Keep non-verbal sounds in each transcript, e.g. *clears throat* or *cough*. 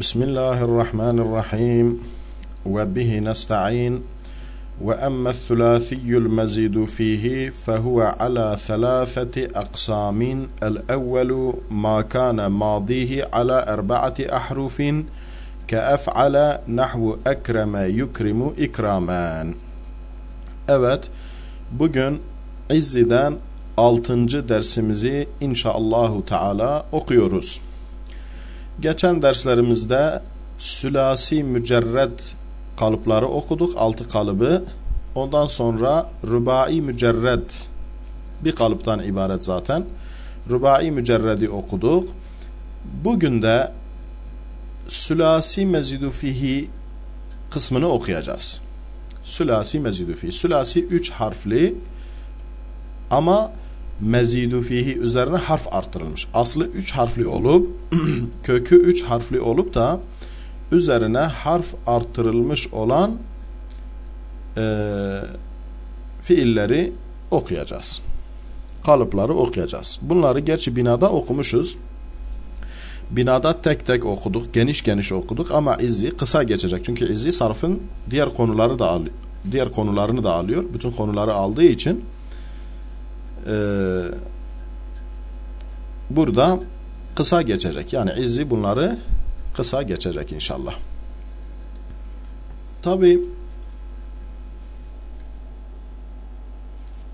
بسم الله الرحمن الرحيم وبه نستعين وأما الثلاثي المزيد فيه فهو على ثلاثة أقسام الأول ما كان ماضيه على أربعة أحرف كأفعل نحو أكرم يكرم إكرامان Evet, bugün İzzi'den 6. dersimizi inşallahü teala okuyoruz. Geçen derslerimizde sülasi mücerred kalıpları okuduk. Altı kalıbı. Ondan sonra rubai mücerred bir kalıptan ibaret zaten. Rubai mücerredi okuduk. Bugün de sülasi mezidu fihi kısmını okuyacağız. Sülasi mezidu fihi. Sülasi üç harfli ama mezidu fihi üzerine harf artırılmış. Aslı üç harfli olup *clears throat* kökü üç harfli olup da üzerine harf artırılmış olan e, fiilleri okuyacağız. Kalıpları okuyacağız. Bunları gerçi binada okumuşuz. Binada tek tek okuduk, geniş geniş okuduk ama izzi kısa geçecek. Çünkü izzi sarfın diğer konuları da. Diğer konularını da alıyor. Bütün konuları aldığı için e, burada kısa geçecek. Yani izzi bunları kısa geçecek inşallah. Tabi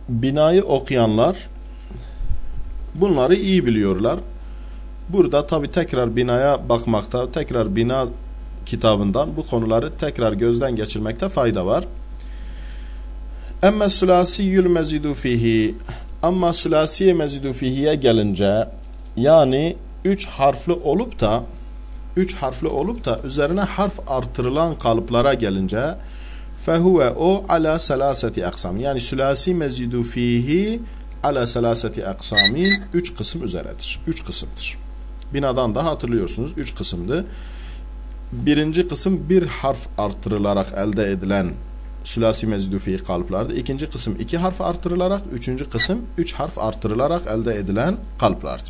binayı okuyanlar bunları iyi biliyorlar. Burada tabi tekrar binaya bakmakta, tekrar bina kitabından bu konuları tekrar gözden geçirmekte fayda var. Emme sülasiyyül mezidu fihi ama sülasiye mezidu fihiye gelince yani üç harfli olup da üç harfli olup da üzerine harf artırılan kalıplara gelince fehuve o ala selaseti aksam yani sülasi mezidu fihi ala selaseti aksamin üç kısım üzeredir. Üç kısımdır. Binadan da hatırlıyorsunuz üç kısımdı. Birinci kısım bir harf artırılarak elde edilen sülasi mezidu kalıplardı. İkinci kısım iki harf artırılarak, üçüncü kısım üç harf artırılarak elde edilen kalıplardı.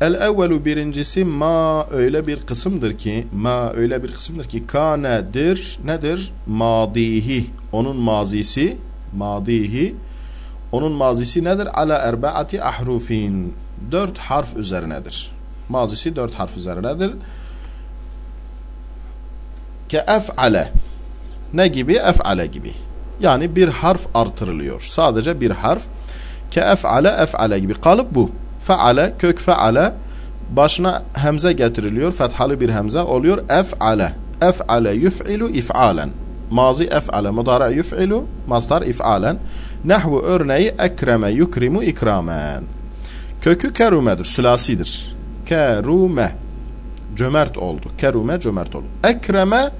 El evvelu birincisi ma öyle bir kısımdır ki ma öyle bir kısımdır ki kanedir nedir? Madihi onun mazisi madihi onun mazisi nedir? Ala erbaati ahrufin dört harf üzerinedir. Mazisi dört harf üzerinedir. Ke ef'ale ne gibi? Ef'ale gibi. Yani bir harf artırılıyor. Sadece bir harf. Ke ef'ale ef'ale gibi. Kalıp bu. Feale, kök feale başına hemze getiriliyor. Fethalı bir hemze oluyor. Ef'ale. Ef'ale yuf'ilu if'alen. Mazi ef'ale. Mudara yuf'ilu. Mastar if'alen. Nehvu örneği ekreme yukrimu ikramen. Kökü kerumedir. Sülasidir. Kerume. Cömert oldu. Kerume cömert oldu. Ekreme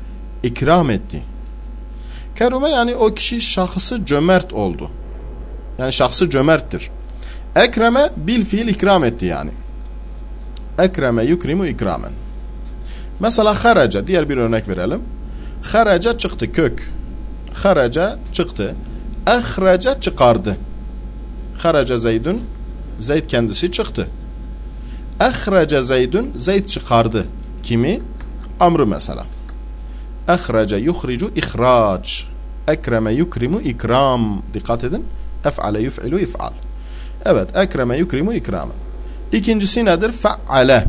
ikram etti. Kerume yani o kişi şahsı cömert oldu. Yani şahsı cömerttir. Ekreme bil fiil ikram etti yani. Ekreme yukrimu ikramen. Mesela haraca diğer bir örnek verelim. Haraca çıktı kök. Haraca çıktı. Ehraca çıkardı. Haraca Zeydun Zeyd kendisi çıktı. Ehraca Zeydun Zeyd çıkardı. Kimi? Amrı mesela. Ehraca yuhricu ihraç. Ekreme yukrimu ikram. Dikkat edin. Ef'ale yuf'ilu if'al. Evet. Ekreme yukrimu ikramen. İkincisi nedir? Fe'ale.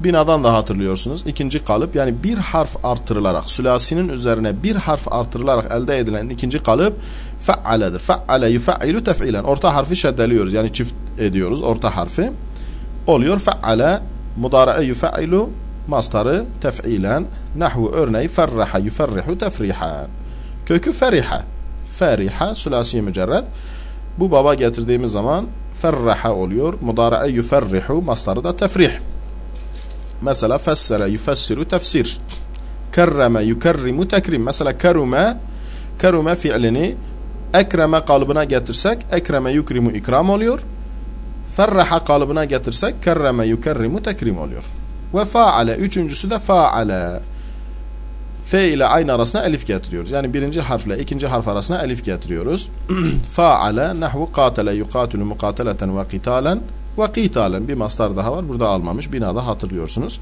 Binadan da hatırlıyorsunuz. İkinci kalıp yani bir harf artırılarak sülasinin üzerine bir harf artırılarak elde edilen ikinci kalıp fe'aledir. Fe'ale yufe'ilu tef'ilen. Orta harfi şeddeliyoruz. Yani çift ediyoruz orta harfi. Oluyor fe'ale mudara'e yufe'ilu mastarı tef'ilen. Nahvu örneği ferraha yuferrihu tefrihan. Kökü feriha. Feriha sülasi mücerred. Bu baba getirdiğimiz zaman ferraha oluyor. Mudara'e yuferrihu mastarı da tefrih. Mesela fessere yufessiru tefsir. Kerreme yukerrimu tekrim. Mesela kerume kerume fiilini ekreme kalıbına getirsek ekreme yukrimu ikram oluyor. Ferraha kalıbına getirsek kerreme yukerrimu tekrim oluyor. Ve faale üçüncüsü de faale. F ile aynı arasına elif getiriyoruz. Yani birinci harfle ikinci harf arasına elif getiriyoruz. *clears throat* faale nahvu katele yukatilu mukateleten ve kitalen ve kitalen bir mastar daha var. Burada almamış. Binada hatırlıyorsunuz.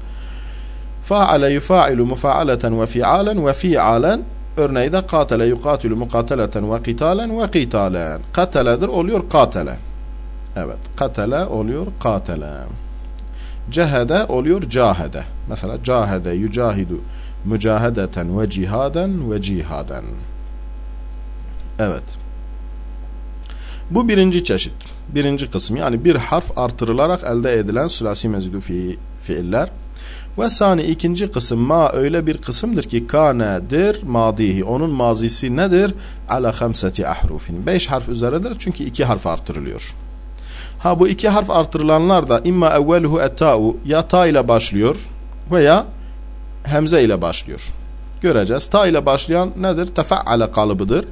Faale yufailu mufaaleten ve fialen ve fialen örneği de katele yukatilu mukateleten ve kitalen ve kitalen. Kateledir oluyor katele. Evet. Katele oluyor katele. Cehede oluyor cahede. Mesela cahede yücahidu mücahedeten ve cihaden ve cihaden. Evet. Bu birinci çeşit. Birinci kısım yani bir harf artırılarak elde edilen sülasi mezidu fi, fiiller. Ve sani ikinci kısım ma öyle bir kısımdır ki kanedir madihi. Onun mazisi nedir? Ala hamseti ahrufin. Beş harf üzeridir çünkü iki harf artırılıyor. Ha bu iki harf artırılanlar da imma evveluhu etta'u ya ta ile başlıyor veya hemze ile başlıyor. Göreceğiz. Ta ile başlayan nedir? Tefa'ale kalıbıdır.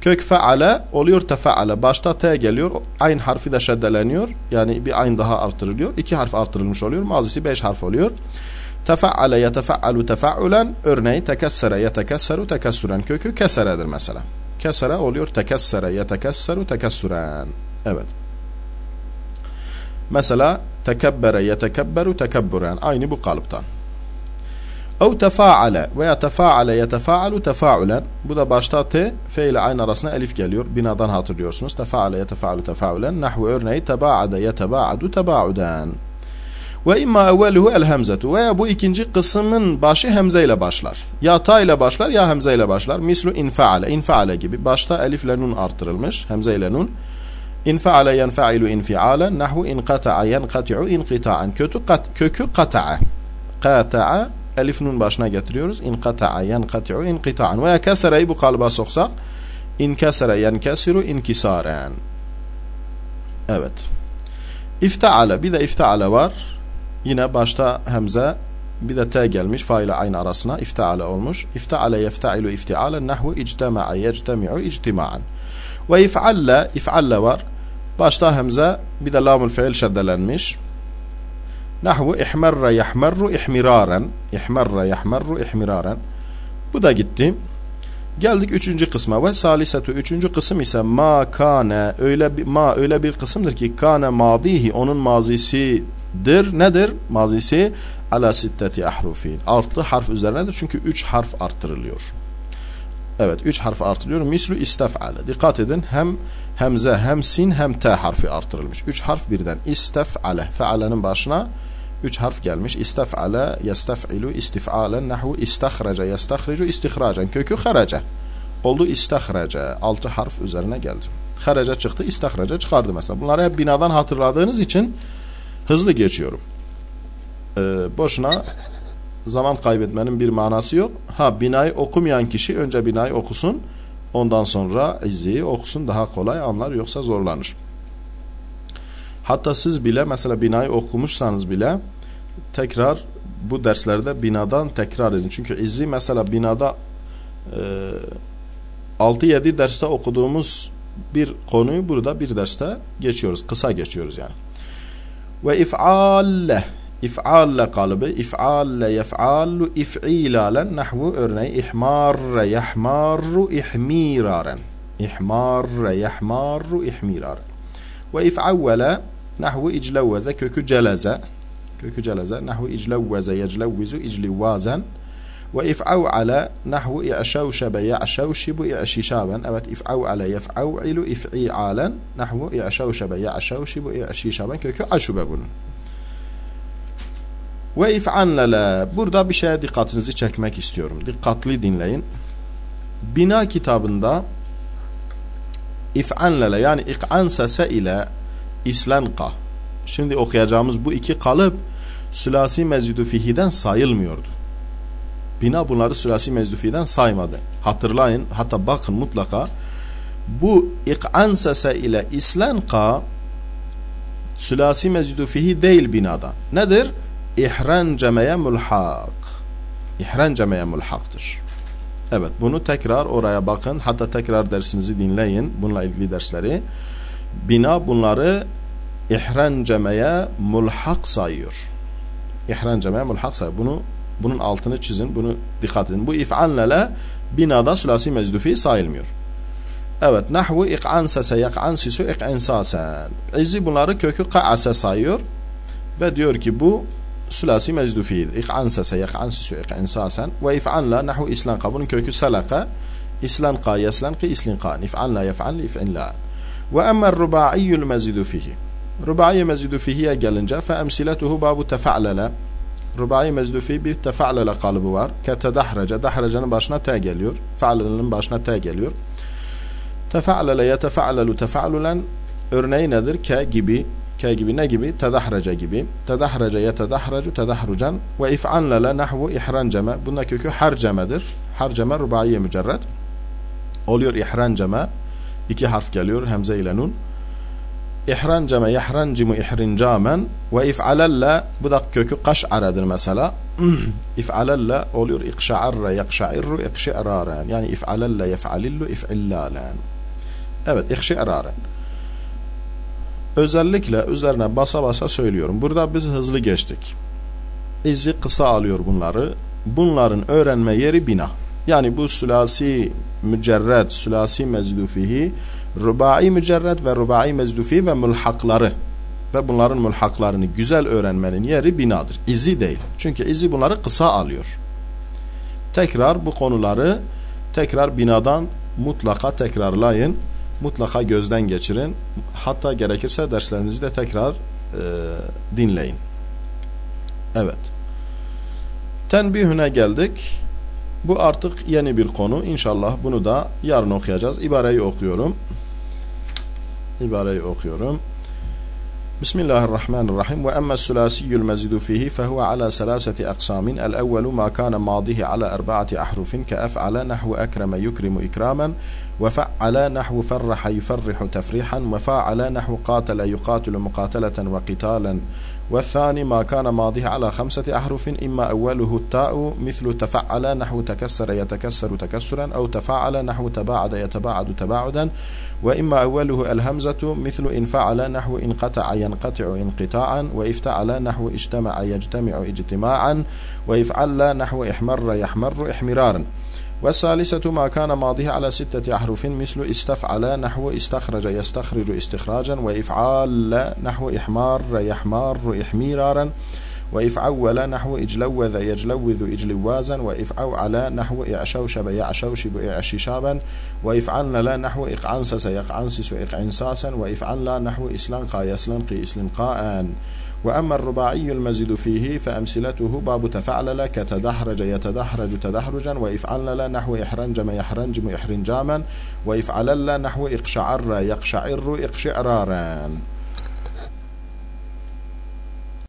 Kök feale oluyor tefa'ale. Başta t geliyor. Ayn harfi de şeddeleniyor. Yani bir ayn daha artırılıyor. İki harf artırılmış oluyor. Mazisi beş harf oluyor. Tefa'ale yetefa'alu tefa'ulen örneği tekessere yetekesseru tekessüren. Kökü keseredir mesela. Kesere oluyor tekessere yetekesseru tekessüren. Evet. Mesela tekebbere yetekebberu tekebburen. Aynı bu kalıptan. Ev tefaale veya tefaale yetefaalu tefaulen. Bu da başta te, fe ile aynı arasına elif geliyor. Binadan hatırlıyorsunuz. Tefaale yetefaalu tefaulen. Nahvu örneği tebaade yetebaadu tebauden. Ve imma evveluhu el hemzetu. Veya bu ikinci kısmın başı hemze ile başlar. Ya ta ile başlar ya hemze ile başlar. Mislu infaale. İnfaale gibi. Başta elif ile nun artırılmış. Hemze ile nun. İnfaale yenfailu infialen. Nahvu inkata'a yenkati'u inkita'an. Kötü kat, kökü kata'a. Kata'a elif nun başına getiriyoruz. İnkata'a yenkati'u inkita'an. Veya kesereyi bu kalıba soksak inkesere yenkesiru inkisaren. Evet. İftaale bir de iftaale var. Yine başta hemze bir de t gelmiş faile aynı arasına iftaale olmuş. İftaale yeftailu iftialen nahvu ictema'a yectemi'u ictima'an. Ve if'alle if'alle var. Başta hemze bir de lamul fiil şeddelenmiş. Nahvu ihmerre yahmerru ihmiraren. İhmerre yahmerru ihmiraren. Bu da gitti. Geldik üçüncü kısma ve salisetu üçüncü kısım ise ma kane öyle bir, ma öyle bir kısımdır ki kane madihi onun mazisidir. Nedir? Mazisi ala sitteti ahrufin. Altı harf üzerinedir çünkü üç harf arttırılıyor. Evet üç harf artırılıyor. Mislu istef'ale. Dikkat edin hem hemze hem sin hem t harfi artırılmış. Üç harf birden. İstef'ale. Fe'alenin başına üç harf gelmiş. İstef'ale, yestef'ilu, istif'alen, nahvu istahrece, yestahricu, istihracen. Kökü harace. Oldu istahrece. Altı harf üzerine geldi. Harace çıktı, istahrece çıkardı mesela. Bunları hep binadan hatırladığınız için hızlı geçiyorum. Ee, boşuna zaman kaybetmenin bir manası yok. Ha binayı okumayan kişi önce binayı okusun. Ondan sonra izziyi okusun daha kolay anlar yoksa zorlanır. Hatta siz bile mesela binayı okumuşsanız bile tekrar bu derslerde binadan tekrar edin. Çünkü izzi mesela binada e, 6-7 derste okuduğumuz bir konuyu burada bir derste geçiyoruz. Kısa geçiyoruz yani. Ve if'alle if'alle kalıbı if'alle yef'allu if'ilalen nahvu örneği ihmarre yahmarru ihmiraren ihmarre yahmarru ihmiraren ve if'avvele nahvu iclevveze kökü celeze kökü celeze nahvu iclevveze yeclevvizu iclivazen ve if'av'ale nahvu i'şevşebe ya'şevşibu i'şişaben evet if'av'ale yef'av'ilu if'i'alen nahvu i'şevşebe ya'şevşibu i'şişaben kökü aşube bunun ve if'anlele. Burada bir şeye dikkatinizi çekmek istiyorum. Dikkatli dinleyin. Bina kitabında if'anlele yani ik'an ile islenka. Şimdi okuyacağımız bu iki kalıp sülasi mezidü fihiden sayılmıyordu. Bina bunları sülasi mezidü fihiden saymadı. Hatırlayın hatta bakın mutlaka bu ik'an sese ile islenka sülasi mezidü fihi değil binada. Nedir? ihrancemeye mulhak. İhrancemeye mulhaktır. Evet bunu tekrar oraya bakın. Hatta tekrar dersinizi dinleyin. Bununla ilgili dersleri. Bina bunları ihrancemeye mulhak sayıyor. İhrancemeye mulhak sayıyor. Bunu bunun altını çizin. Bunu dikkat edin. Bu if'anlele binada sülasi mecdufi sayılmıyor. Evet. Nahvu ik'an sese yak'an sisu ik'an sasen. İzzi bunları kökü ka'ase sayıyor. Ve diyor ki bu sülasi mezdu fiil. İk'ansese, yak'ansisu, ik'insasen. Ve if'anla nahu islanqa. Bunun kökü salaka. İslanqa, yeslanqi, islinqa. İf'anla, yef'anli, if'inla. Ve emmer ruba'iyyul mezidu fihi. Rubai mezidu fihiye gelince fe emsiletuhu babu tefa'lele. Rubai mezidu fihi bir tefa'lele kalıbı var. Ke tedahrece. Dahrecanın başına te geliyor. Fe'lelenin başına te geliyor. Tefa'lele yetefa'lelu tefa'lulen örneği nedir? Ke gibi K gibi ne gibi? Tedahrece gibi. Tedahrece yetedahrecu tedahrucan ve if'anlele nahvu ihranceme. Bunda kökü harcemedir. Harceme rubaiye mücerred. Oluyor ihranceme. İki harf geliyor hemze ile nun. İhranceme yahrancimu ihrincamen ve if'alelle bu da kökü kaş'aredir mesela. *clears throat* if'alelle oluyor ikşa'arre yakşa'irru ikşi'raren. Yani if'alelle yef'alillu if'illalen. Evet ikşi'raren. Özellikle üzerine basa basa söylüyorum. Burada biz hızlı geçtik. İzi kısa alıyor bunları. Bunların öğrenme yeri bina. Yani bu sülasi mücerred, sülasi mezdufihi, rubai mücerred ve rubai mezdufi ve mulhakları ve bunların mulhaklarını güzel öğrenmenin yeri binadır. İzi değil. Çünkü izi bunları kısa alıyor. Tekrar bu konuları tekrar binadan mutlaka tekrarlayın mutlaka gözden geçirin. Hatta gerekirse derslerinizi de tekrar e, dinleyin. Evet. Tenbihüne geldik. Bu artık yeni bir konu. İnşallah bunu da yarın okuyacağız. İbareyi okuyorum. İbareyi okuyorum. بسم الله الرحمن الرحيم وأما الثلاثي المزيد فيه فهو على ثلاثة أقسام الأول ما كان ماضيه على أربعة أحرف كأفعل نحو أكرم يكرم إكراما وفعل نحو فرح يفرح تفريحا وفاعل نحو قاتل يقاتل مقاتلة وقتالا والثاني ما كان ماضيه على خمسة أحرف إما أوله التاء مثل تفعل نحو تكسر يتكسر تكسرا أو تفاعل نحو تباعد يتباعد تباعدا وإما أوله الهمزة مثل إن فعل نحو انقطع ينقطع انقطاعا وإفتعل نحو اجتمع يجتمع اجتماعا وإفعل نحو احمر يحمر احمرارا. والثالثة ما كان ماضيه على ستة أحرف مثل استفعل نحو استخرج يستخرج استخراجا وإفعال نحو إحمار يحمار إحميرارا وإفعول نحو إجلوذ يجلوذ إجلوازا وإفعول نحو إعشوشب يعشوشب إعششابا وإفعلن نحو إقعنسس يقعنسس إقعنساسا وإفعلن نحو إسلنقا يسلنقي إسلنقاء وأما الرباعي المزيد فيه فأمثلته باب تفعلل كتدحرج يتدحرج تدحرجا وإفعلل نحو إحرنجم يحرنجم إحرنجاما وإفعلل نحو إقشعر يقشعر إقشعرارا.